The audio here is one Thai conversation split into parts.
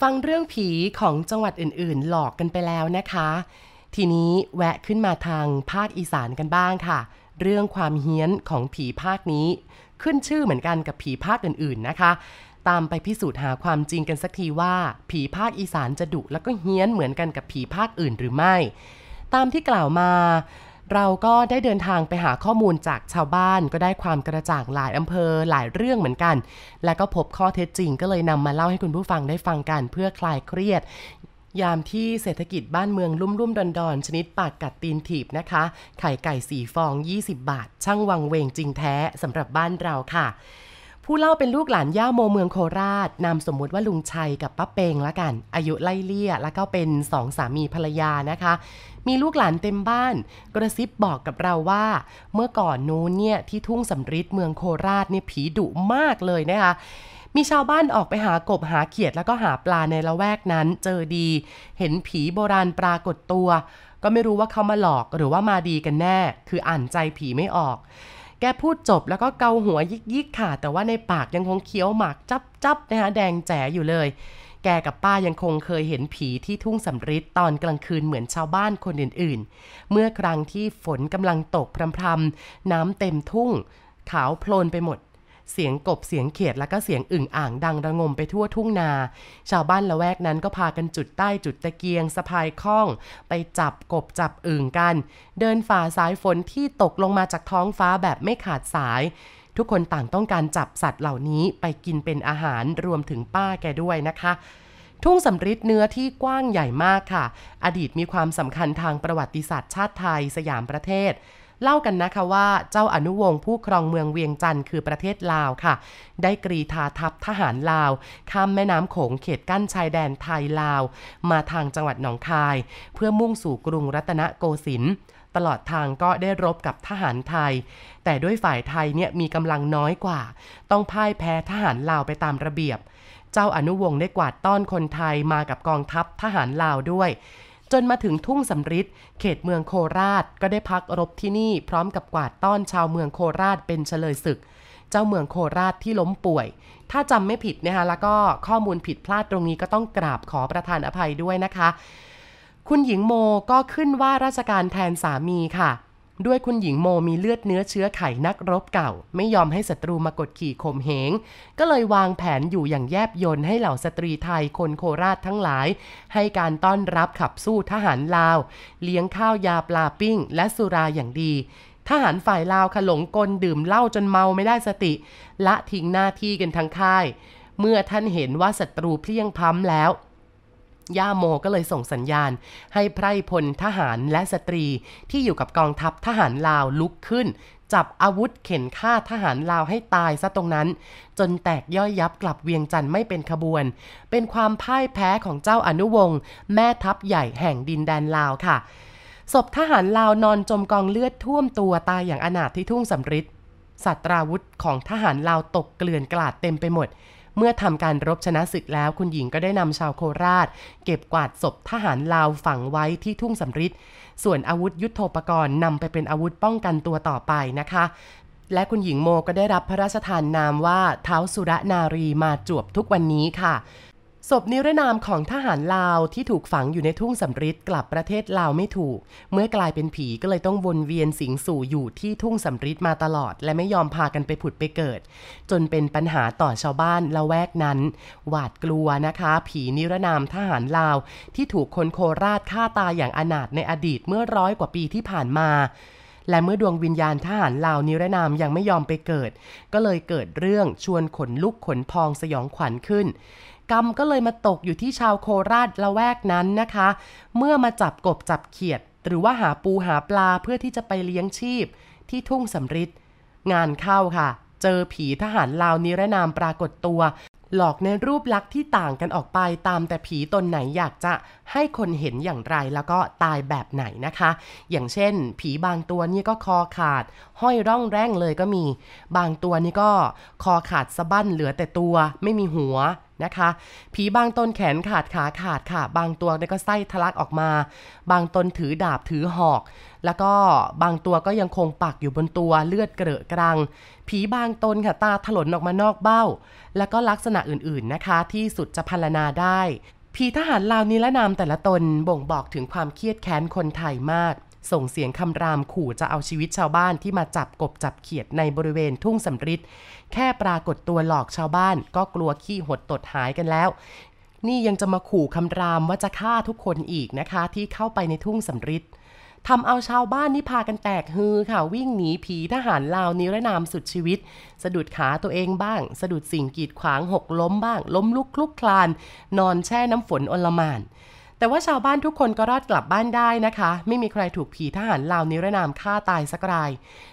ฟังเรื่องผีของจังหวัดอื่นๆ หลอกกันไปแล้วนะคะ ทีนี้แวะขึ้นมาทางภาคอีสานกันบ้างค่ะ เรื่องความเฮี้ยนของผีภาคนี้ ขึ้นชื่อเหมือนกันกับผีภาคอื่นๆนะคะ ตามไปพิสูจน์หาความจริงกันสักทีว่า ผีภาคอีสานจะดุแล้วก็เฮี้ยนเหมือนกันกับผีภาคอื่นหรือไม่ ตามที่กล่าวมา เราก็ได้เดินทางไปหาข้อมูลจากชาวบ้านก็ได้ความกระจ่างหลายอำเภอหลายเรื่องเหมือนกัน และก็พบข้อเท็จจริงก็เลยนำมาเล่าให้คุณผู้ฟังได้ฟังกันเพื่อคลายเครียด ยามที่เศรษฐกิจบ้านเมืองลุ่มรุ่มดอนดอนชนิดปากกัดตีนถีบนะคะ ไข่ไก่สีฟอง 20 บาท ช่างวังเวงจริงแท้สำหรับบ้านเราค่ะ ผู้เล่าเป็นลูกหลานย่าโมเมืองโคราช นามสมมุติว่าลุงชัยกับป้าเปงละกัน อายุไล่เลี่ย แล้วก็เป็นสองสามีภรรยานะคะ มีลูกหลานเต็มบ้าน กระซิบบอกกับเราว่า เมื่อก่อนนู้นเนี่ยที่ทุ่งสำริดเมืองโคราชเนี่ยผีดุมากเลยนะคะมีชาวบ้านออกไปหากบหาเขียดแล้วก็หาปลาในละแวกนั้น เจอดี เห็นผีโบราณปรากฏตัว ก็ไม่รู้ว่าเขามาหลอกหรือว่ามาดีกันแน่ คืออ่านใจผีไม่ออก แกพูดจบแล้วก็เกาหัวยิกยิกค่ะ แต่ว่าในปากยังคงเคี้ยวหมากจับจับนะคะแดงแจ๋อยู่เลย แกกับป้ายังคงเคยเห็นผีที่ทุ่งสำริดตอนกลางคืนเหมือนชาวบ้านคนอื่นๆ เมื่อครั้งที่ฝนกำลังตกพรำๆน้ำเต็มทุ่ง ขาวโพลนไปหมด เสียงกบเสียงเขียดแล้วก็เสียงอึ่งอ่างดังระงมไปทั่วทุ่งนา ชาวบ้านละแวกนั้นก็พากันจุดใต้จุดตะเกียงสะพายข้อง ไปจับกบจับอึ่งกัน เดินฝ่าสายฝนที่ตกลงมาจากท้องฟ้าแบบไม่ขาดสาย ทุกคนต่างต้องการจับสัตว์เหล่านี้ไปกินเป็นอาหารรวมถึงป้าแกด้วยนะคะทุ่งสำริดเนื้อที่กว้างใหญ่มากค่ะ อดีตมีความสำคัญทางประวัติศาสตร์ชาติไทยสยามประเทศ เล่ากันนะคะว่าเจ้าอนุวงศ์ผู้ครองเมืองเวียงจันทร์คือประเทศลาวค่ะ ได้กรีธาทัพทหารลาว ข้ามแม่น้ำโขงเขตกั้นชายแดนไทยลาว มาทางจังหวัดหนองคาย เพื่อมุ่งสู่กรุงรัตนโกสินทร์ตลอดทางก็ได้รบกับทหารไทย แต่ด้วยฝ่ายไทยเนี่ยมีกำลังน้อยกว่า ต้องพ่ายแพ้ทหารลาวไปตามระเบียบ เจ้าอนุวงศ์ได้กวาดต้อนคนไทยมากับกองทัพทหารลาวด้วย จนมาถึงทุ่งสำริดเขตเมืองโคราชก็ได้พักรบที่นี่พร้อมกับกวาดต้อนชาวเมืองโคราชเป็นเฉลยศึก เจ้าเมืองโคราชที่ล้มป่วย ถ้าจำไม่ผิดนะคะแล้วก็ข้อมูลผิดพลาดตรงนี้ก็ต้องกราบขอประทานอภัยด้วยนะคะ คุณหญิงโมก็ขึ้นว่าราชการแทนสามีค่ะ ด้วยคุณหญิงโมมีเลือดเนื้อเชื้อไขนักรบเก่า ไม่ยอมให้ศัตรูมากดขี่ข่มเหง ก็เลยวางแผนอยู่อย่างแยบยนให้เหล่าสตรีไทยคนโคราชทั้งหลาย ให้การต้อนรับขับสู้ทหารลาว เลี้ยงข้าวยาปลาปิ้ง และสุราอย่างดีทหารฝ่ายลาวขลงกลดื่มเหล้าจนเมาไม่ได้สติ ละทิ้งหน้าที่กันทั้งค่าย เมื่อท่านเห็นว่าศัตรูเพลียงพ้ำแล้ว ย่าโมก็เลยส่งสัญญาณ ให้ไพรพลทหารและสตรีที่อยู่กับกองทัพทหารลาวลุกขึ้น จับอาวุธเข็นฆ่าทหารลาวให้ตายซะตรงนั้น จนแตกย่อยยับกลับเวียงจันทร์ไม่เป็นขบวน เป็นความพ่ายแพ้ของเจ้าอนุวงศ์แม่ทัพใหญ่แห่งดินแดนลาวค่ะศพทหารลาวนอนจมกองเลือดท่วมตัวตายอย่างอนาถที่ทุ่งสำริดสัตราวุธของทหารลาวตกเกลื่อนกลาดเต็มไปหมด เมื่อทำการรบชนะศึกแล้วคุณหญิงก็ได้นำชาวโคราช เก็บกวาดศพทหารลาวฝังไว้ที่ทุ่งสำริดส่วนอาวุธยุโทโธปกรณ์นำไปเป็นอาวุธป้องกันตัวต่อไปนะคะและคุณหญิงโมก็ได้รับพระราชทานนามว่าเท้าสุรนารีมาจวบทุกวันนี้ค่ะ ศพนิรนามของทหารลาวที่ถูกฝังอยู่ในทุ่งสำริดกลับประเทศลาวไม่ถูก เมื่อกลายเป็นผีก็เลยต้องวนเวียนสิงสู่อยู่ที่ทุ่งสำริดมาตลอด และไม่ยอมพากันไปผุดไปเกิด จนเป็นปัญหาต่อชาวบ้านละแวกนั้น หวาดกลัวนะคะ ผีนิรนามทหารลาว ที่ถูกคนโคราชฆ่าตายอย่างอนาถในอดีตเมื่อร้อยกว่าปีที่ผ่านมาและเมื่อดวงวิญญาณทหารลาวนิรนามยังไม่ยอมไปเกิด ก็เลยเกิดเรื่องชวนขนลุกขนพองสยองขวัญขึ้น กรรมก็เลยมาตกอยู่ที่ชาวโคราชละแวกนั้นนะคะ เมื่อมาจับกบจับเขียด หรือว่าหาปูหาปลาเพื่อที่จะไปเลี้ยงชีพ ที่ทุ่งสำริดงานเข้าค่ะ เจอผีทหารลาวนิรนามปรากฏตัว หลอกในรูปลักษณ์ที่ต่างกันออกไปตามแต่ผีตนไหนอยากจะให้คนเห็นอย่างไรแล้วก็ตายแบบไหนนะคะ อย่างเช่น ผีบางตัวนี่ก็คอขาด ห้อยร่องแร่งเลยก็มี บางตัวนี่ก็คอขาดสะบั้นเหลือแต่ตัว ไม่มีหัว นะคะ ผีบางตนแขนขาดขาขาดค่ะ บางตัวก็ไส้ทะลักออกมา บางตนถือดาบถือหอก แล้วก็บางตัวก็ยังคงปักอยู่บนตัวเลือดเกลอะกรัง ผีบางตนค่ะตาถลนออกมานอกเบ้า แล้วก็ลักษณะอื่นๆนะคะ ที่สุดจะพรรณนาได้ ผีทหารลาวนิรนามแต่ละตนบ่งบอกถึงความเครียดแค้นคนไทยมาก ส่งเสียงคำรามขู่จะเอาชีวิตชาวบ้านที่มาจับกบจับเขียดในบริเวณทุ่งสำริดแค่ปรากฏตัวหลอกชาวบ้าน ก็กลัวขี้หดตดหายกันแล้ว นี่ยังจะมาขู่คำรามว่าจะฆ่าทุกคนอีกนะคะ ที่เข้าไปในทุ่งสำริดทำเอาชาวบ้านนี่พากันแตกฮือค่ะวิ่งหนีผีทหารลาวนิรนามสุดชีวิต สะดุดขาตัวเองบ้าง สะดุดสิ่งกีดขวางหกล้มบ้าง ล้มลุกคลุกคลาน นอนแช่น้ำฝนอลมาน แต่ว่าชาวบ้านทุกคนก็รอดกลับบ้านได้นะคะ ไม่มีใครถูกผีทหารลาวนิรนามฆ่าตายสักราย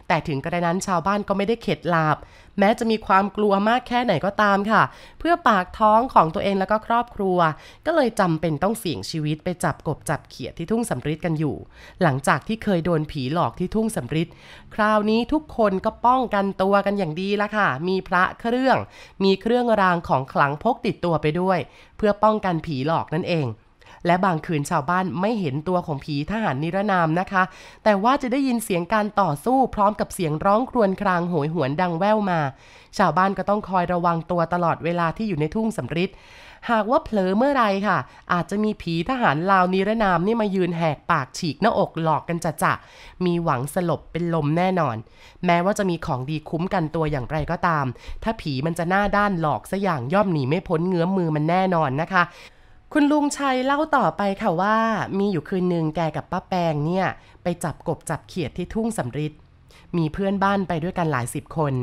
แต่ถึงกระนั้นชาวบ้านก็ไม่ได้เข็ดลาบ แม้จะมีความกลัวมากแค่ไหนก็ตามค่ะ เพื่อปากท้องของตัวเองแล้วก็ครอบครัว ก็เลยจำเป็นต้องเสี่ยงชีวิตไปจับกบจับเขียดที่ทุ่งสำริดกันอยู่ หลังจากที่เคยโดนผีหลอกที่ทุ่งสำริดคราวนี้ทุกคนก็ป้องกันตัวกันอย่างดีละค่ะ มีพระเครื่อง มีเครื่องรางของขลังพกติดตัวไปด้วย เพื่อป้องกันผีหลอกนั่นเอง และบางคืนชาวบ้านไม่เห็นตัวของผีทหารนิรนามนะคะ แต่ว่าจะได้ยินเสียงการต่อสู้พร้อมกับเสียงร้องครวญครางโหยหวนดังแว่วมา ชาวบ้านก็ต้องคอยระวังตัวตลอดเวลาที่อยู่ในทุ่งสำริดหากว่าเผลอเมื่อไรค่ะ อาจจะมีผีทหารลาวนิรนามนี่มายืนแหกปากฉีกหน้าอกหลอกกันจะจะมีหวังสลบเป็นลมแน่นอน แม้ว่าจะมีของดีคุ้มกันตัวอย่างไรก็ตาม ถ้าผีมันจะหน้าด้านหลอกซะอย่างย่อมหนีไม่พ้นเงื้อมมือมันแน่นอนนะคะ คุณลุงชัยเล่าต่อไปค่ะว่ามีอยู่คืนหนึ่งแกกับป้าแปงเนี่ย ไปจับกบจับเขียดที่ทุ่งสำริดมีเพื่อนบ้านไปด้วยกันหลายสิบคน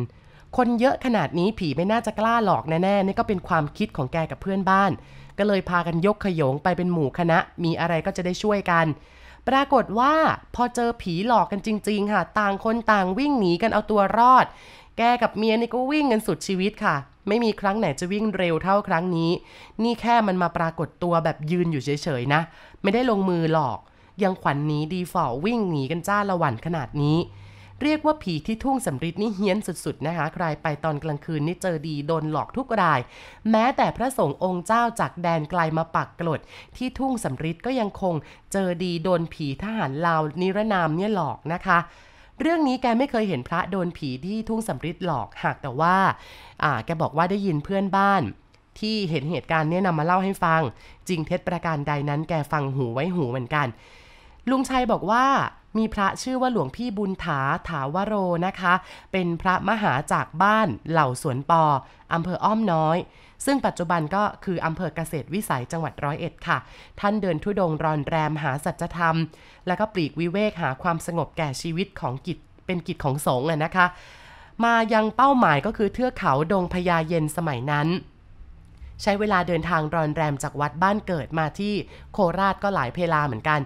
คนเยอะขนาดนี้ผีไม่น่าจะกล้าหลอกแน่ๆนี่ก็เป็นความคิดของแกกับเพื่อนบ้าน ก็เลยพากันยกขยงไปเป็นหมู่คณะ มีอะไรก็จะได้ช่วยกัน ปรากฏว่าพอเจอผีหลอกกันจริง ๆ ค่ะ ต่างคนต่างวิ่งหนีกันเอาตัวรอด แกกับเมียนี่ก็วิ่งกันสุดชีวิตค่ะ ไม่มีครั้งไหนจะวิ่งเร็วเท่าครั้งนี้ นี่แค่มันมาปรากฏตัวแบบยืนอยู่เฉยๆนะ ไม่ได้ลงมือหลอก ยังขวัญหนีดีฝ่อวิ่งหนีกันจ้าละวันขนาดนี้ เรียกว่าผีที่ทุ่งสำริดนี่เฮี้ยนสุดๆนะคะ ใครไปตอนกลางคืนนี่เจอดีโดนหลอกทุกราย แม้แต่พระสงฆ์องค์เจ้าจากแดนไกลมาปักกลด ที่ทุ่งสำริดก็ยังคงเจอดีโดนผีทหารลาวนิรนามเนี่ยหลอกนะคะ เรื่องนี้แกไม่เคยเห็นพระโดนผีที่ทุ่งสำริดหลอกหากแต่ว่าอ่าแกบอกว่าได้ยินเพื่อนบ้าน ที่เห็นเหตุการณ์เนี่ยนำมาเล่าให้ฟัง จริงเท็จประการใดนั้นแกฟังหูไว้หูเหมือนกัน ลุงชัยบอกว่ามีพระชื่อว่าหลวงพี่บุญถาถาวโรนะคะ เป็นพระมหาจากบ้านเหล่าสวนปออำเภออ้อมน้อย ซึ่งปัจจุบันก็คืออำเภอเกษตรวิสัยจังหวัดร้อยเอ็ดค่ะ ท่านเดินทุดงรอนแรมหาสัจธรรม แล้วก็ปลีกวิเวกหาความสงบแก่ชีวิตของกิจเป็นกิจของสงฆ์นะคะ มายังเป้าหมายก็คือเทือกเขาดงพญาเย็นสมัยนั้นใช้เวลาเดินทางรอนแรมจากวัดบ้านเกิดมาที่โคราชก็หลายเพลาเหมือนกัน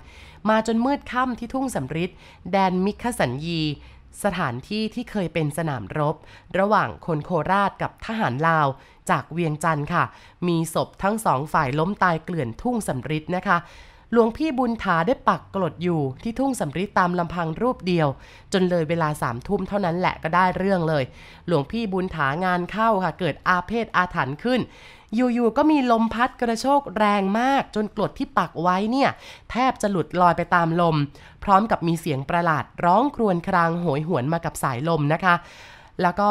มาจนมืดค่ำที่ทุ่งสำริดแดนมิคสัญญี สถานที่ที่เคยเป็นสนามรบ ระหว่างคนโคราชกับทหารลาว จากเวียงจันทร์ค่ะ มีศพทั้งสองฝ่ายล้มตายเกลื่อนทุ่งสำริดนะคะหลวงพี่บุญถาได้ปักกลดอยู่ที่ทุ่งสำริดตามลำพังรูปเดียว จนเลยเวลาสามทุ่มเท่านั้นแหละก็ได้เรื่องเลย หลวงพี่บุญถางานเข้าค่ะ เกิดอาเพศอาถรรพ์ขึ้น อยู่ๆก็มีลมพัดกระโชกแรงมาก จนกรดที่ปักไว้เนี่ย แทบจะหลุดลอยไปตามลม พร้อมกับมีเสียงประหลาดร้องครวญครางโหยหวนมากับสายลมนะคะ แล้วก็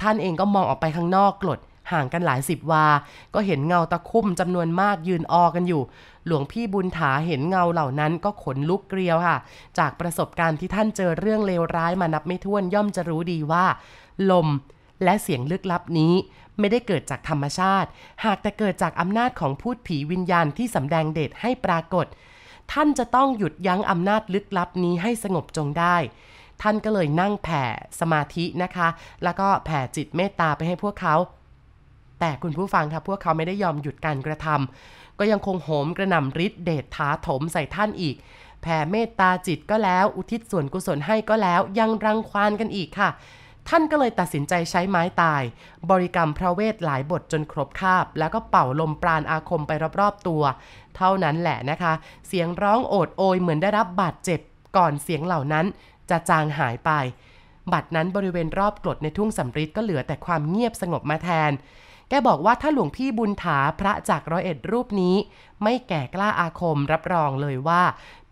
ท่านเองก็มองออกไปข้างนอกกรด ห่างกันหลายสิบวา ก็เห็นเงาตะคุ่มจำนวนมากยืนออกันอยู่ หลวงพี่บุญถาเห็นเงาเหล่านั้นก็ขนลุกเกลียวค่ะ จากประสบการณ์ที่ท่านเจอเรื่องเลวร้ายมานับไม่ถ้วนย่อมจะรู้ดีว่า ลมและเสียงลึกลับนี้ไม่ได้เกิดจากธรรมชาติ หากแต่เกิดจากอำนาจของพูดผีวิญญาณที่สำแดงเดชให้ปรากฏ ท่านจะต้องหยุดยั้งอำนาจลึกลับนี้ให้สงบจงได้ ท่านก็เลยนั่งแผ่สมาธินะคะ แล้วก็แผ่จิตเมตตาไปให้พวกเขา แต่คุณผู้ฟังค่ะพวกเขาไม่ได้ยอมหยุดการกระทำก็ยังคงโหมกระหน่ำฤทธิ์เดชถาถมใส่ท่านอีก แผ่เมตตาจิตก็แล้ว อุทิศส่วนกุศลให้ก็แล้ว ยังรังควานกันอีกค่ะ ท่านก็เลยตัดสินใจใช้ไม้ตาย บริกรรมพระเวทหลายบทจนครบคาบ แล้วก็เป่าลมปราณอาคมไปรอบๆตัว เท่านั้นแหละนะคะ เสียงร้องโอดโอยเหมือนได้รับบาดเจ็บก่อนเสียงเหล่านั้นจะจางหายไป บัดนั้นบริเวณรอบกรดในทุ่งสำริดก็เหลือแต่ความเงียบสงบมาแทน แกบอกว่าถ้าหลวงพี่บุญถาพระจากร้อยเอ็ดรูปนี้ ไม่แก่กล้าอาคมรับรองเลยว่า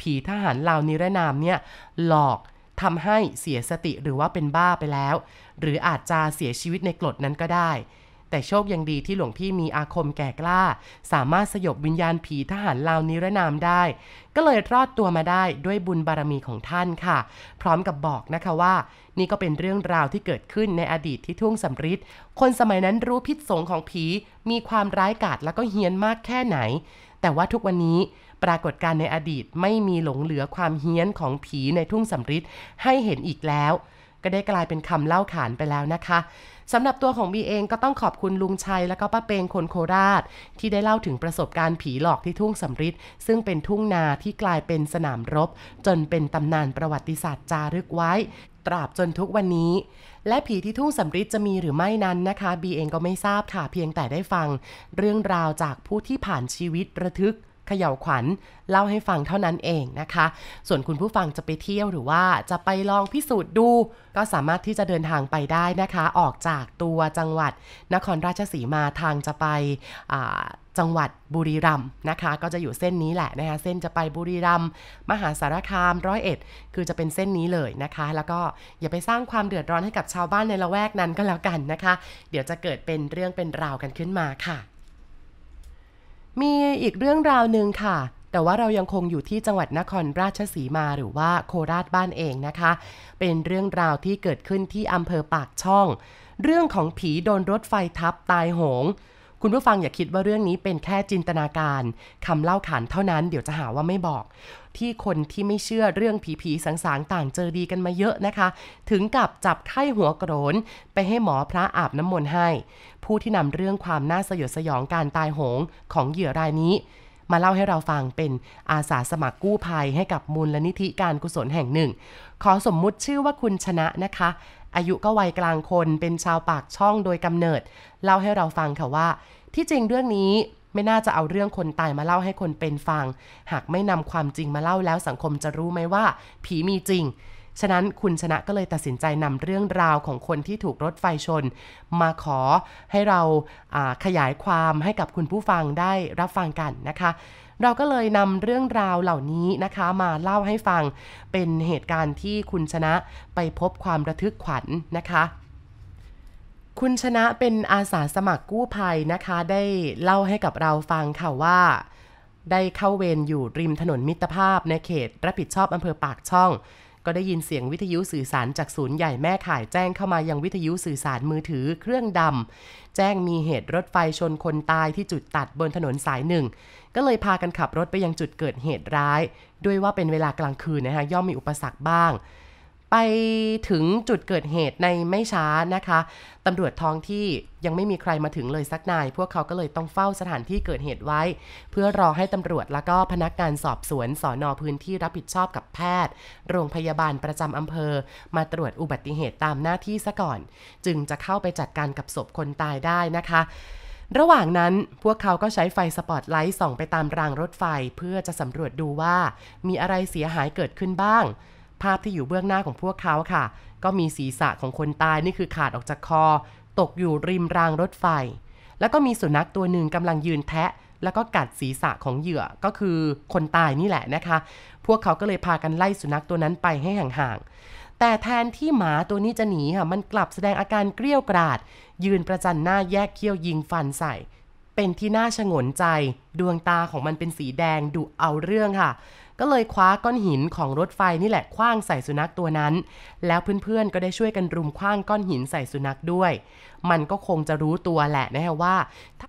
ผีทหารลาวนิรนามเนี่ยหลอกทำให้เสียสติหรือว่าเป็นบ้าไปแล้ว หรืออาจจะเสียชีวิตในกรดนั้นก็ได้ แต่โชคยังดีที่หลวงพี่มีอาคมแก่กล้า สามารถสยบวิญญาณผีทหารลาวนิรนามได้ ก็เลยรอดตัวมาได้ด้วยบุญบารมีของท่านค่ะ พร้อมกับบอกนะคะว่า นี่ก็เป็นเรื่องราวที่เกิดขึ้นในอดีตที่ทุ่งสำริดคนสมัยนั้นรู้พิษสงของผี มีความร้ายกาจแล้วก็เฮี้ยนมากแค่ไหน แต่ว่าทุกวันนี้ปรากฏการในอดีตไม่มีหลงเหลือความเฮี้ยนของผีในทุ่งสำริดให้เห็นอีกแล้ว ก็ได้กลายเป็นคำเล่าขานไปแล้วนะคะ สำหรับตัวของบีเองก็ต้องขอบคุณลุงชัยและก็ป้าเปงคนโคราช ที่ได้เล่าถึงประสบการณ์ผีหลอกที่ทุ่งสำริดซึ่งเป็นทุ่งนาที่กลายเป็นสนามรบ จนเป็นตำนานประวัติศาสตร์จารึกไว้ ตราบจนทุกวันนี้และผีที่ทุ่งสำริดจะมีหรือไม่นั้นนะคะบีเองก็ไม่ทราบค่ะเพียงแต่ได้ฟัง เรื่องราวจากผู้ที่ผ่านชีวิตระทึก เขย่าวขวัญเล่าให้ฟังเท่านั้นเองนะคะ ส่วนคุณผู้ฟังจะไปเที่ยวหรือว่าจะไปลองพิสูจน์ดู ก็สามารถที่จะเดินทางไปได้นะคะ ออกจากตัวจังหวัด นครราชสีมาทางจะไปจังหวัดบุรีรัมย์นะคะ ก็จะอยู่เส้นนี้แหละนะคะ เส้นจะไปบุรีรัมย์มหาสารคามร้อยเอ็ดคือจะเป็นเส้นนี้เลยนะคะ แล้วก็อย่าไปสร้างความเดือดร้อนให้กับชาวบ้านในละแวกนั้นก็แล้วกันนะคะ เดี๋ยวจะเกิดเป็นเรื่องเป็นราวกันขึ้นมาค่ะ มีอีกเรื่องราวหนึ่งค่ะ แต่ว่าเรายังคงอยู่ที่จังหวัดนครราชสีมาหรือว่าโคราชบ้านเองนะคะ เป็นเรื่องราวที่เกิดขึ้นที่อำเภอปากช่อง เรื่องของผีโดนรถไฟทับตายโหง คุณผู้ฟังอย่าคิดว่าเรื่องนี้เป็นแค่จินตนาการคำเล่าขานเท่านั้นเดี๋ยวจะหาว่าไม่บอก ที่คนที่ไม่เชื่อเรื่องผีผีสางๆ ต่างเจอดีกันมาเยอะนะคะ ถึงกับจับไข้หัวโกรนไปให้หมอพระอาบน้ำมนต์ให้ ผู้ที่นำเรื่องความน่าสยดสยองการตายโหงของเหยื่อรายนี้มาเล่าให้เราฟังเป็นอาสาสมัครกู้ภัยให้กับมูลนิธิการกุศลแห่งหนึ่ง ขอสมมุติชื่อว่าคุณชนะนะคะ อายุก็วัยกลางคนเป็นชาวปากช่องโดยกำเนิด เล่าให้เราฟังค่ะว่า ที่จริงเรื่องนี้ไม่น่าจะเอาเรื่องคนตายมาเล่าให้คนเป็นฟัง หากไม่นำความจริงมาเล่าแล้วสังคมจะรู้ไหมว่า ผีมีจริง ฉะนั้นคุณชนะก็เลยตัดสินใจนำเรื่องราวของคนที่ถูกรถไฟชน มาขอให้เราขยายความให้กับคุณผู้ฟังได้รับฟังกันนะคะเราก็เลยนำเรื่องราวเหล่านี้นะคะมาเล่าให้ฟังเป็นเหตุการณ์ที่คุณชนะไปพบความระทึกขวัญนนะคะ คุณชนะเป็นอาสาสมัครกู้ภัยนะคะ ได้เล่าให้กับเราฟังค่ะว่า ได้เข้าเวรอยู่ริมถนนมิตรภาพในเขตรับผิดชอบอำเภอปากช่อง ก็ได้ยินเสียงวิทยุสื่อสารจากศูนย์ใหญ่แม่ข่ายแจ้งเข้ามายังวิทยุสื่อสารมือถือเครื่องดำแจ้งมีเหตุรถไฟชนคนตายที่จุดตัดบนถนนสายหนึ่ง ก็เลยพากันขับรถไปยังจุดเกิดเหตุร้าย ด้วยว่าเป็นเวลากลางคืนนะคะย่อมมีอุปสรรคบ้าง ไปถึงจุดเกิดเหตุในไม่ช้านะคะตำรวจท้องที่ยังไม่มีใครมาถึงเลยสักนาย พวกเขาก็เลยต้องเฝ้าสถานที่เกิดเหตุไว้ เพื่อรอให้ตำรวจแล้วก็พนักงานสอบสวนสอนอพื้นที่รับผิดชอบกับแพทย์ โรงพยาบาลประจำอำเภอ มาตรวจอุบัติเหตุตามหน้าที่ซะก่อน จึงจะเข้าไปจัดการกับศพคนตายได้นะคะระหว่างนั้นพวกเขาก็ใช้ไฟสปอตไลท์ส่องไปตามรางรถไฟ เพื่อจะสำรวจดูว่ามีอะไรเสียหายเกิดขึ้นบ้าง ภาพที่อยู่เบื้องหน้าของพวกเขาค่ะ ก็มีศีรษะของคนตายนี่คือขาดออกจากคอ ตกอยู่ริมรางรถไฟ แล้วก็มีสุนัขตัวหนึ่งกำลังยืนแทะ แล้วก็กัดศีรษะของเหยื่อก็คือคนตายนี่แหละนะคะ พวกเขาก็เลยพากันไล่สุนัขตัวนั้นไปให้ห่างๆแต่แทนที่หมาตัวนี้จะหนีค่ะมันกลับแสดงอาการเกลี้ยวกราด ยืนประจันหน้าแยกเขี้ยวยิงฟันใส่เป็นที่น่าชงนใจ ดวงตาของมันเป็นสีแดงดุเอาเรื่องค่ะ ก็เลยคว้าก้อนหินของรถไฟนี่แหละคว้างใส่สุนัขตัวนั้น แล้วเพื่อนๆก็ได้ช่วยกันรุมคว้างก้อนหินใส่สุนัขด้วย มันก็คงจะรู้ตัวแหละนะฮะว่า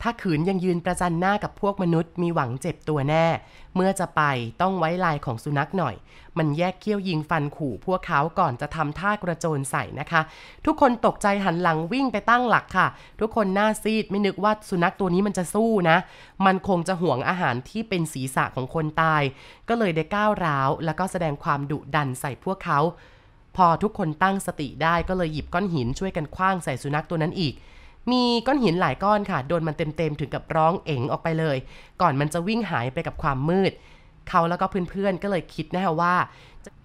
ถ้าขืนยังยืนประจันหน้ากับพวกมนุษย์มีหวังเจ็บตัวแน่เมื่อจะไปต้องไว้ลายของสุนัขหน่อย มันแยกเขี้ยวยิงฟันขู่พวกเขาก่อนจะทำท่ากระโจนใส่นะคะ ทุกคนตกใจหันหลังวิ่งไปตั้งหลักค่ะ ทุกคนหน้าซีดไม่นึกว่าสุนัขตัวนี้มันจะสู้นะ มันคงจะห่วงอาหารที่เป็นศีรษะของคนตาย ก็เลยได้ก้าวร้าว แล้วก็แสดงความดุดันใส่พวกเขา พอทุกคนตั้งสติได้ก็เลยหยิบก้อนหินช่วยกันคว้างใส่สุนัขตัวนั้นอีก มีก้อนหินหลายก้อนค่ะโดนมันเต็มๆถึงกับร้องเอ๋งออกไปเลย ก่อนมันจะวิ่งหายไปกับความมืด เขาแล้วก็เพื่อนๆก็เลยคิดนะฮะว่า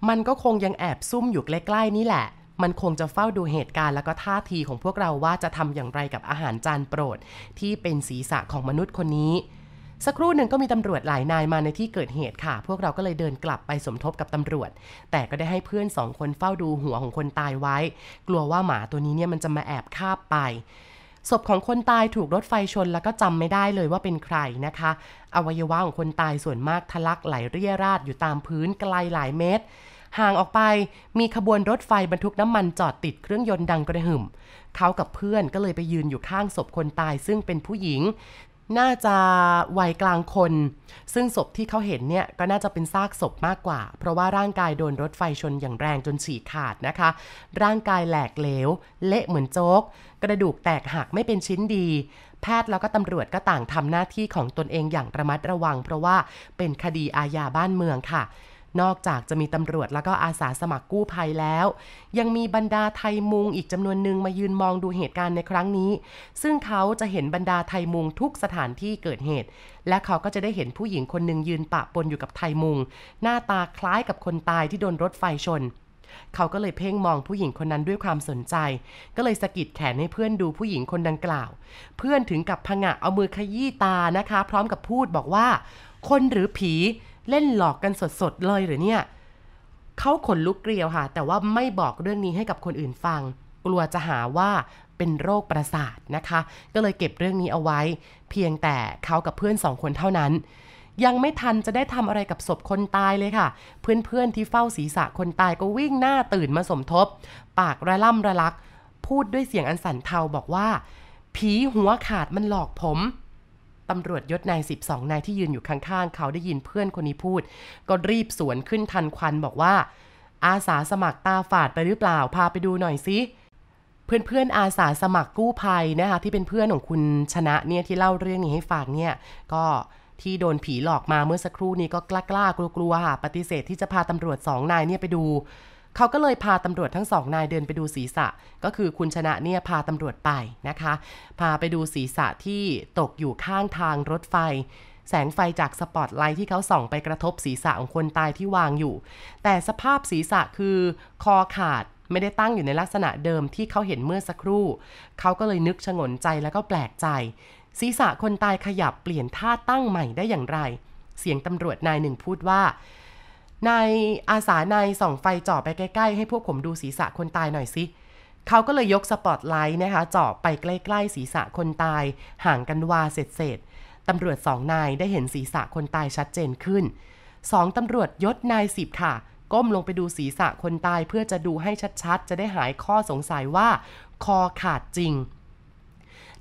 มันก็คงยังแอบซุ่มอยู่ใกล้ๆนี่แหละ มันคงจะเฝ้าดูเหตุการณ์แล้วก็ท่าทีของพวกเราว่าจะทำอย่างไรกับอาหารจานโปรด ที่เป็นศีรษะของมนุษย์คนนี้สักครู่หนึ่งก็มีตำรวจหลายนายมาในที่เกิดเหตุค่ะ พวกเราก็เลยเดินกลับไปสมทบกับตำรวจ แต่ก็ได้ให้เพื่อนสองคนเฝ้าดูหัวของคนตายไว้ กลัวว่าหมาตัวนี้เนี่ยมันจะมาแอบคาบไป ศพของคนตายถูกรถไฟชนแล้วก็จำไม่ได้เลยว่าเป็นใครนะคะ อวัยวะของคนตายส่วนมากทะลักไหลเรี่ยราดอยู่ตามพื้นไกลหลายเมตรห่างออกไปมีขบวนรถไฟบรรทุกน้ำมันจอดติดเครื่องยนต์ดังกระหึ่ม เขากับเพื่อนก็เลยไปยืนอยู่ข้างศพคนตายซึ่งเป็นผู้หญิง น่าจะวัยกลางคน ซึ่งศพที่เขาเห็นเนี่ยก็น่าจะเป็นซากศพมากกว่า เพราะว่าร่างกายโดนรถไฟชนอย่างแรงจนฉีกขาดนะคะ ร่างกายแหลกเหลว เละเหมือนโจ๊ก กระดูกแตกหักไม่เป็นชิ้นดี แพทย์แล้วก็ตำรวจก็ต่างทำหน้าที่ของตนเองอย่างระมัดระวัง เพราะว่าเป็นคดีอาญาบ้านเมืองค่ะ นอกจากจะมีตำรวจแล้วก็อาสาสมัครกู้ภัยแล้ว ยังมีบรรดาไทยมุงอีกจำนวนหนึ่งมายืนมองดูเหตุการณ์ในครั้งนี้ ซึ่งเขาจะเห็นบรรดาไทยมุงทุกสถานที่เกิดเหตุ และเขาก็จะได้เห็นผู้หญิงคนหนึ่งยืนปะปนอยู่กับไทยมุง หน้าตาคล้ายกับคนตายที่โดนรถไฟชนเขาก็เลยเพ่งมองผู้หญิงคนนั้นด้วยความสนใจ ก็เลยสะกิดแขนให้เพื่อนดูผู้หญิงคนดังกล่าว เพื่อนถึงกับผงะเอามือขยี้ตานะคะ พร้อมกับพูดบอกว่า คนหรือผี เล่นหลอกกันสดๆเลยหรือเนี่ยเขาขนลุกเกลียวค่ะ แต่ว่าไม่บอกเรื่องนี้ให้กับคนอื่นฟัง กลัวจะหาว่าเป็นโรคประสาทนะคะ ก็เลยเก็บเรื่องนี้เอาไว้ เพียงแต่เขากับเพื่อนสองคนเท่านั้น ยังไม่ทันจะได้ทำอะไรกับศพคนตายเลยค่ะ เพื่อนๆที่เฝ้าศีรษะคนตายก็วิ่งหน้าตื่นมาสมทบ ปากระล่ำระลัก พูดด้วยเสียงอันสั่นเทาบอกว่า ผีหัวขาดมันหลอกผม ตำรวจยศนาย 12 นายที่ยืนอยู่ข้างๆ เขาได้ยินเพื่อนคนนี้พูด ก็รีบสวนขึ้นทันควันบอกว่า อาสาสมัครตาฝาดไปหรือเปล่า พาไปดูหน่อยสิเพื่อนๆอาสาสมัครกู้ภัยนะคะที่เป็นเพื่อนของคุณชนะเนี่ยที่เล่าเรื่องนี้ให้ฟังเนี่ยก็ที่โดนผีหลอกมาเมื่อสักครู่นี้ก็กล้ากล้ากลัวๆค่ะปฏิเสธที่จะพาตำรวจสองนายเนี่ยไปดู เขาก็เลยพาตำรวจทั้งสองนายเดินไปดูศีรษะ ก็คือคุณชนะเนี่ยพาตำรวจไปนะคะ พาไปดูศีรษะที่ตกอยู่ข้างทางรถไฟ แสงไฟจากสปอตไลท์ที่เขาส่องไปกระทบศีรษะของคนตายที่วางอยู่ แต่สภาพศีรษะคือคอขาดไม่ได้ตั้งอยู่ในลักษณะเดิมที่เขาเห็นเมื่อสักครู่ เขาก็เลยนึกชงนใจแล้วก็แปลกใจ ศีรษะคนตายขยับเปลี่ยนท่าตั้งใหม่ได้อย่างไร เสียงตำรวจนายหนึ่งพูดว่า นายอาสานายส่องไฟจ่อไปใกล้ๆ ให้พวกผมดูศีรษะคนตายหน่อยสิเขาก็เลยยกสปอตไลท์นะคะจ่อไปใกล้ๆ ศีรษะคนตาย ห่างกันวาเศษๆตำรวจสองนายได้เห็นศีรษะคนตายชัดเจนขึ้นสองตำรวจยศนายสิบค่ะ ก้มลงไปดูศีรษะคนตายเพื่อจะดูให้ชัดๆ จะได้หายข้อสงสัยว่า คอขาดจริง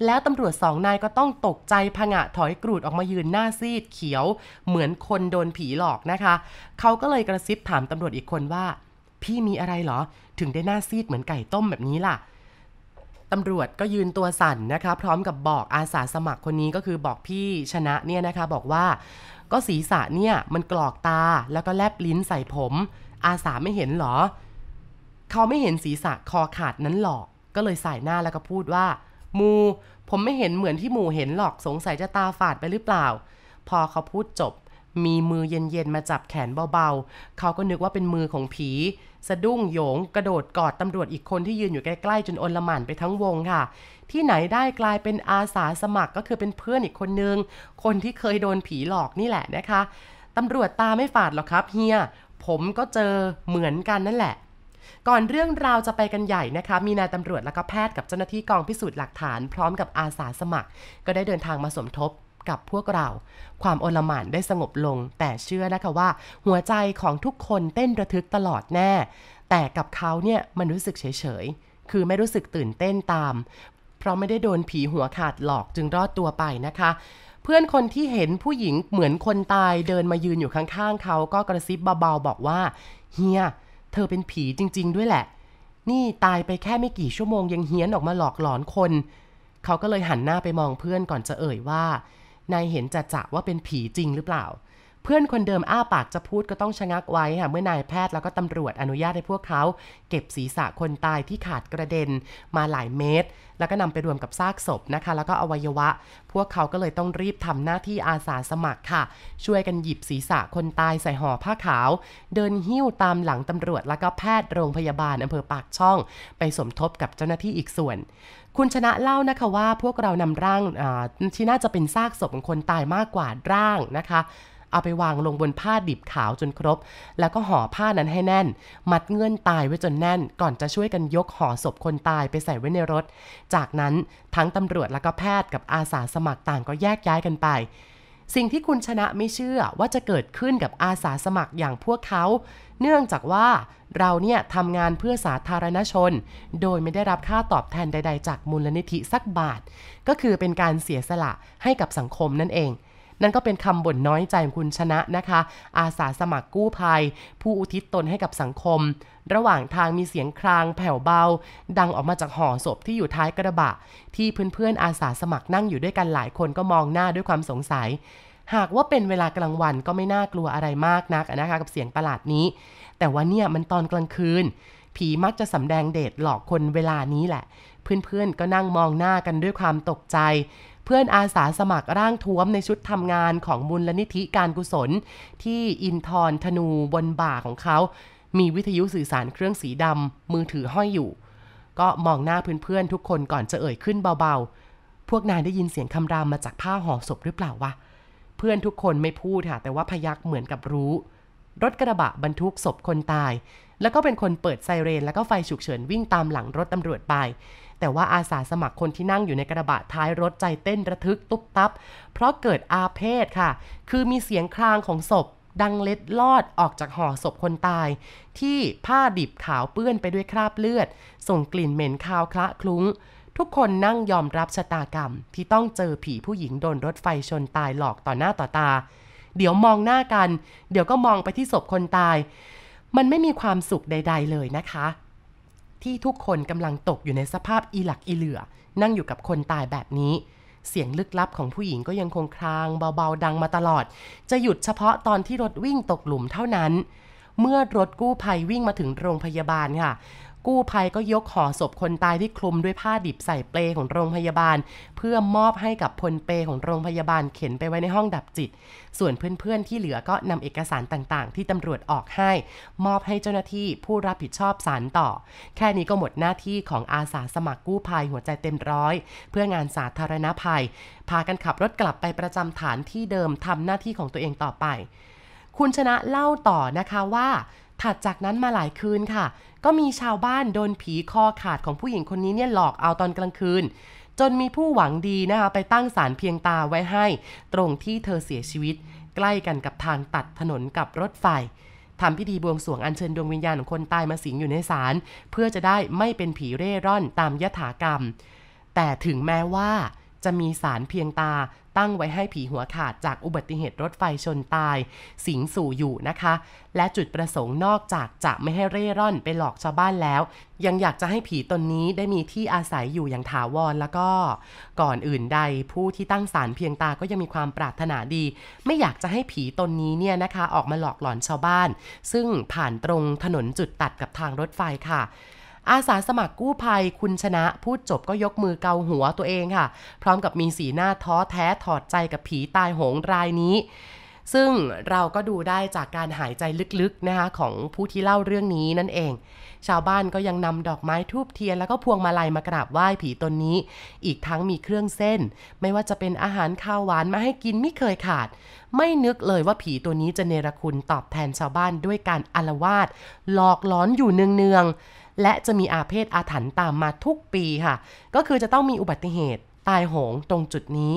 แล้วตำรวจสองนายก็ต้องตกใจผงะถอยกรูดออกมายืนหน้าซีดเขียว เหมือนคนโดนผีหลอกนะคะ เขาก็เลยกระซิบถามตำรวจอีกคนว่า พี่มีอะไรเหรอ ถึงได้หน้าซีดเหมือนไก่ต้มแบบนี้ล่ะตำรวจก็ยืนตัวสั่นนะคะ พร้อมกับบอกอาสาสมัครคนนี้ก็คือบอกพี่ชนะเนี่ยนะคะบอกว่า ก็ศีรษะเนี่ยมันกรอกตาแล้วก็แลบลิ้นใส่ผม อาสาไม่เห็นเหรอ เขาไม่เห็นศีรษะคอขาดนั้นหรอก ก็เลยสายหน้าแล้วก็พูดว่า มูผมไม่เห็นเหมือนที่หมูเห็นหรอกสงสัยจะตาฝาดไปหรือเปล่า พอเขาพูดจบ มีมือเย็นๆมาจับแขนเบาๆ เขาก็นึกว่าเป็นมือของผี สะดุ้งโยง กระโดดกอดตำรวจอีกคนที่ยืนอยู่ใกล้ๆ จนอนละหม่านไปทั้งวงค่ะ ที่ไหนได้กลายเป็นอาสาสมัครก็คือเป็นเพื่อนอีกคนนึง คนที่เคยโดนผีหลอกนี่แหละนะคะตำรวจตาไม่ฝาดหรอกครับเฮียผมก็เจอเหมือนกันนั่นแหละ ก่อนเรื่องราวจะไปกันใหญ่นะคะ มีนายตำรวจและก็แพทย์กับเจ้าหน้าที่กองพิสูจน์หลักฐาน พร้อมกับอาสาสมัคร ก็ได้เดินทางมาสมทบกับพวกเรา ความโอลหม่านได้สงบลง แต่เชื่อนะคะว่า หัวใจของทุกคนเต้นระทึกตลอดแน่ แต่กับเขาเนี่ยมันรู้สึกเฉยๆ คือไม่รู้สึกตื่นเต้นตาม เพราะไม่ได้โดนผีหัวขาดหลอกจึงรอดตัวไปนะคะเพื่อนคนที่เห็นผู้หญิงเหมือนคนตายเดินมายืนอยู่ข้างๆเขาก็กระซิบเบาๆบอกว่า เฮีย เธอเป็นผีจริง ๆ ด้วยแหละ นี่ตายไปแค่ไม่กี่ชั่วโมงยังเฮี้ยนออกมาหลอกหลอนคน เขาก็เลยหันหน้าไปมองเพื่อนก่อนจะเอ่ยว่า นายเห็นจะจะว่าเป็นผีจริงหรือเปล่า เพื่อนคนเดิมอ้าปากจะพูดก็ต้องชะงักไว้ค่ะเมื่อนายแพทย์แล้วก็ตำรวจอนุญาตให้พวกเขา เก็บศีรษะคนตายที่ขาดกระเด็นมาหลายเมตร แล้วก็นำไปรวมกับซากศพนะคะ แล้วก็อวัยวะ พวกเขาก็เลยต้องรีบทำหน้าที่อาสาสมัครค่ะ ช่วยกันหยิบศีรษะคนตายใส่ห่อผ้าขาว เดินหิ้วตามหลังตำรวจแล้วก็แพทย์โรงพยาบาลอำเภอปากช่อง ไปสมทบกับเจ้าหน้าที่อีกส่วนคุณชนะเล่านะคะว่าพวกเรานำร่างที่น่าจะเป็นซากศพของคนตายมากกว่าร่างนะคะ เอาไปวางลงบนผ้าดิบขาวจนครบ แล้วก็ห่อผ้านั้นให้แน่น มัดเงื่อนตายไว้จนแน่น ก่อนจะช่วยกันยกห่อศพคนตายไปใส่ไว้ในรถ จากนั้นทั้งตำรวจแล้วก็แพทย์กับอาสาสมัครต่างก็แยกย้ายกันไปสิ่งที่คุณชนะไม่เชื่อว่าจะเกิดขึ้นกับอาสาสมัครอย่างพวกเขา เนื่องจากว่าเราเนี่ยทำงานเพื่อสาธารณชน โดยไม่ได้รับค่าตอบแทนใด ๆ จากมูลนิธิสักบาท ก็คือเป็นการเสียสละให้กับสังคมนั่นเอง นั่นก็เป็นคำบ่นน้อยใจของคุณชนะนะคะ อาสาสมัครกู้ภัย ผู้อุทิศตนให้กับสังคม ระหว่างทางมีเสียงครางแผ่วเบา ดังออกมาจากห่อศพที่อยู่ท้ายกระบะ ที่เพื่อนๆอาสาสมัครนั่งอยู่ด้วยกันหลายคนก็มองหน้าด้วยความสงสัยหากว่าเป็นเวลากลางวันก็ไม่น่ากลัวอะไรมากนักนะคะกับเสียงประหลาดนี้ แต่ว่าเนี่ยมันตอนกลางคืน ผีมักจะสำแดงเดชหลอกคนเวลานี้แหละ เพื่อนๆก็นั่งมองหน้ากันด้วยความตกใจ เพื่อนอาสาสมัครร่างท้วมในชุดทำงานของมูลนิธิการกุศล ที่อินทร์ธนูบนบ่าของเขา มีวิทยุสื่อสารเครื่องสีดำมือถือห้อยอยู่ ก็มองหน้าเพื่อนๆทุกคนก่อนจะเอ่ยขึ้นเบาๆ พวกนายได้ยินเสียงคำรามมาจากผ้าห่อศพหรือเปล่าวะ เพื่อนทุกคนไม่พูดค่ะแต่ว่าพยักเหมือนกับรู้ รถกระบะบรรทุกศพคนตาย แล้วก็เป็นคนเปิดไซเรน แล้วก็ไฟฉุกเฉินวิ่งตามหลังรถตำรวจไป แต่ว่าอาสาสมัครคนที่นั่งอยู่ในกระบะท้ายรถใจเต้นระทึกตุ๊บตับ เพราะเกิดอาเพศค่ะ คือมีเสียงครางของศพดังเล็ดลอดออกจากห่อศพคนตาย ที่ผ้าดิบขาวเปื้อนไปด้วยคราบเลือด ส่งกลิ่นเหม็นคาวคละคลุ้ง ทุกคนนั่งยอมรับชะตากรรม ที่ต้องเจอผีผู้หญิงโดนรถไฟชนตายหลอกต่อหน้าต่อตา เดี๋ยวมองหน้ากัน เดี๋ยวก็มองไปที่ศพคนตาย มันไม่มีความสุขใด ๆ เลยนะคะ ที่ทุกคนกำลังตกอยู่ในสภาพอีหลักอีเหลือ นั่งอยู่กับคนตายแบบนี้ เสียงลึกลับของผู้หญิงก็ยังคงครางเบาๆดังมาตลอด จะหยุดเฉพาะตอนที่รถวิ่งตกหลุมเท่านั้น เมื่อรถกู้ภัยวิ่งมาถึงโรงพยาบาลค่ะ กู้ภัยก็ยกห่อศพคนตายที่คลุมด้วยผ้าดิบใส่เปลของโรงพยาบาล เพื่อมอบให้กับพลเปของโรงพยาบาลเข็นไปไว้ในห้องดับจิต ส่วนเพื่อนๆที่เหลือก็นำเอกสารต่างๆ ที่ตำรวจออกให้ มอบให้เจ้าหน้าที่ผู้รับผิดชอบสารต่อ แค่นี้ก็หมดหน้าที่ของอาสาสมัครกู้ภัยหัวใจเต็มร้อย เพื่องานสาธารณภัย พากันขับรถกลับไปประจำฐานที่เดิมทำหน้าที่ของตัวเองต่อไป คุณชนะเล่าต่อนะคะว่าถัดจากนั้นมาหลายคืนค่ะ ก็มีชาวบ้านโดนผีคอขาดของผู้หญิงคนนี้เนี่ยหลอกเอาตอนกลางคืน จนมีผู้หวังดีนะคะไปตั้งศาลเพียงตาไว้ให้ ตรงที่เธอเสียชีวิต ใกล้กันกับทางตัดถนนกับรถไฟทำพิธีบวงสรวงอัญเชิญดวงวิญญาณของคนตายมาสิงอยู่ในศาลเพื่อจะได้ไม่เป็นผีเร่ร่อนตามยถากรรม แต่ถึงแม้ว่า จะมีสารเพียงตาตั้งไว้ให้ผีหัวขาดจากอุบัติเหตุรถไฟชนตาย สิงสู่อยู่นะคะ และจุดประสงค์นอกจากจะไม่ให้เร่ร่อนไปหลอกชาวบ้านแล้ว ยังอยากจะให้ผีตนนี้ได้มีที่อาศัยอยู่อย่างถาวรแล้วก็ ก่อนอื่นใดผู้ที่ตั้งสารเพียงตาก็ยังมีความปรารถนาดี ไม่อยากจะให้ผีตนนี้เนี่ยนะคะ ออกมาหลอกหลอนชาวบ้าน ซึ่งผ่านตรงถนนจุดตัดกับทางรถไฟค่ะ อาสาสมัครกู้ภัยคุณชนะพูดจบก็ยกมือเกาหัวตัวเองค่ะ พร้อมกับมีสีหน้าท้อแท้ถอดใจกับผีตายโหงรายนี้ ซึ่งเราก็ดูได้จากการหายใจลึกๆนะคะของผู้ที่เล่าเรื่องนี้นั่นเอง ชาวบ้านก็ยังนำดอกไม้ทูบเทียนแล้วก็พวงมาลัยมากราบไหว้ผีตนนี้ อีกทั้งมีเครื่องเส้น ไม่ว่าจะเป็นอาหารข้าวหวานมาให้กินไม่เคยขาดไม่นึกเลยว่าผีตัวนี้จะเนรคุณตอบแทนชาวบ้านด้วยการอารวาสหลอกล้อนอยู่เนืองๆ และจะมีอาเพศอาถรรพ์ตามมาทุกปีค่ะ ก็คือจะต้องมีอุบัติเหตุตายโหงตรงจุดนี้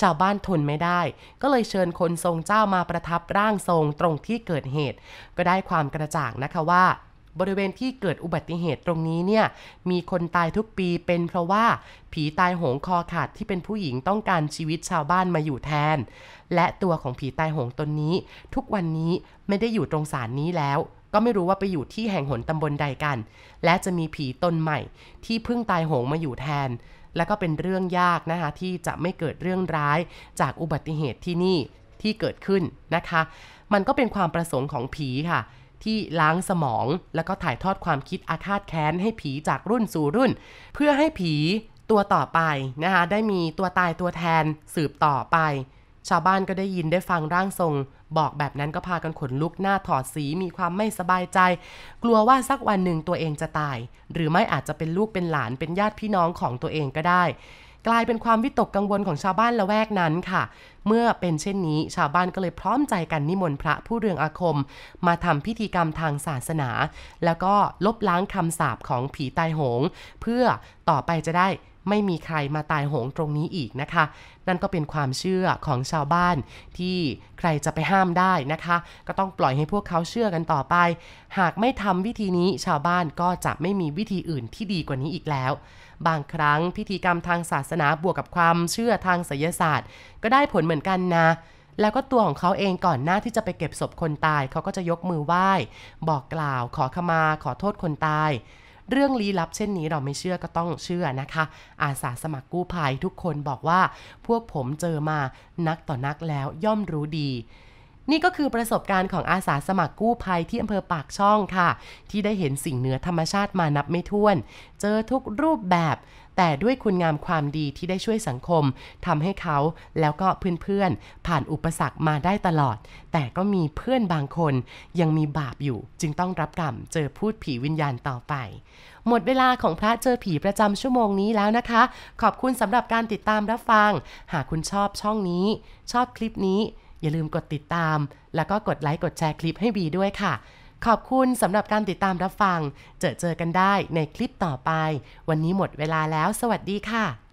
ชาวบ้านทนไม่ได้ ก็เลยเชิญคนทรงเจ้ามาประทับร่างทรงตรงที่เกิดเหตุ ก็ได้ความกระจ่างนะคะว่า บริเวณที่เกิดอุบัติเหตุตรงนี้เนี่ยมีคนตายทุกปีเป็นเพราะว่า ผีตายโหงคอขาดที่เป็นผู้หญิงต้องการชีวิตชาวบ้านมาอยู่แทน และตัวของผีตายโหงตนนี้ ทุกวันนี้ไม่ได้อยู่ตรงศาลนี้แล้ว ก็ไม่รู้ว่าไปอยู่ที่แห่งหนตำบลใดกัน และจะมีผีตนใหม่ ที่เพิ่งตายโหงมาอยู่แทน และก็เป็นเรื่องยากนะคะที่จะไม่เกิดเรื่องร้ายจากอุบัติเหตุที่นี่ที่เกิดขึ้นนะคะ มันก็เป็นความประสงค์ของผีค่ะ ที่ล้างสมองแล้วก็ถ่ายทอดความคิดอาฆาตแค้นให้ผีจากรุ่นสู่รุ่น เพื่อให้ผีตัวต่อไปนะคะได้มีตัวตายตัวแทนสืบต่อไป ชาวบ้านก็ได้ยินได้ฟังร่างทรง บอกแบบนั้นก็พากันขนลุกหน้าถอดสีมีความไม่สบายใจ กลัวว่าสักวันหนึ่งตัวเองจะตาย หรือไม่อาจจะเป็นลูกเป็นหลานเป็นญาติพี่น้องของตัวเองก็ได้ กลายเป็นความวิตกกังวลของชาวบ้านละแวกนั้นค่ะ เมื่อเป็นเช่นนี้ ชาวบ้านก็เลยพร้อมใจกันนิมนต์พระผู้เรืองอาคม มาทำพิธีกรรมทางศาสนา แล้วก็ลบล้างคำสาปของผีตายโหง เพื่อต่อไปจะได้ ไม่มีใครมาตายโหงตรงนี้อีกนะคะ นั่นก็เป็นความเชื่อของชาวบ้านที่ใครจะไปห้ามได้นะคะ ก็ต้องปล่อยให้พวกเขาเชื่อกันต่อไป หากไม่ทำวิธีนี้ชาวบ้านก็จะไม่มีวิธีอื่นที่ดีกว่านี้อีกแล้ว บางครั้งพิธีกรรมทางศาสนาบวกกับความเชื่อทางไสยศาสตร์ ก็ได้ผลเหมือนกันนะแล้วก็ตัวของเขาเองก่อนหน้าที่จะไปเก็บศพคนตาย เขาก็จะยกมือไหว้ บอกกล่าว ขอขมา ขอโทษคนตาย เรื่องลี้ลับเช่นนี้เราไม่เชื่อก็ต้องเชื่อนะคะ อาสาสมัครกู้ภัยทุกคนบอกว่า พวกผมเจอมานักต่อนักแล้วย่อมรู้ดี นี่ก็คือประสบการณ์ของอาสาสมัครกู้ภัยที่อำเภอปากช่องค่ะ ที่ได้เห็นสิ่งเหนือธรรมชาติมานับไม่ถ้วน เจอทุกรูปแบบ แต่ด้วยคุณงามความดีที่ได้ช่วยสังคมทำให้เขาแล้วก็เพื่อนๆ ผ่านอุปสรรคมาได้ตลอด แต่ก็มีเพื่อนบางคน ยังมีบาปอยู่ จึงต้องรับกรรมเจอพูดผีวิญญาณต่อไปหมดเวลาของพระเจอผีประจำชั่วโมงนี้แล้วนะคะ ขอบคุณสำหรับการติดตามรับฟัง หากคุณชอบช่องนี้ ชอบคลิปนี้ อย่าลืมกดติดตาม แล้วก็กดไลค์กดแชร์คลิปให้บีด้วยค่ะ ขอบคุณสำหรับการติดตามรับฟัง เจอเจอกันได้ในคลิปต่อไป วันนี้หมดเวลาแล้ว สวัสดีค่ะ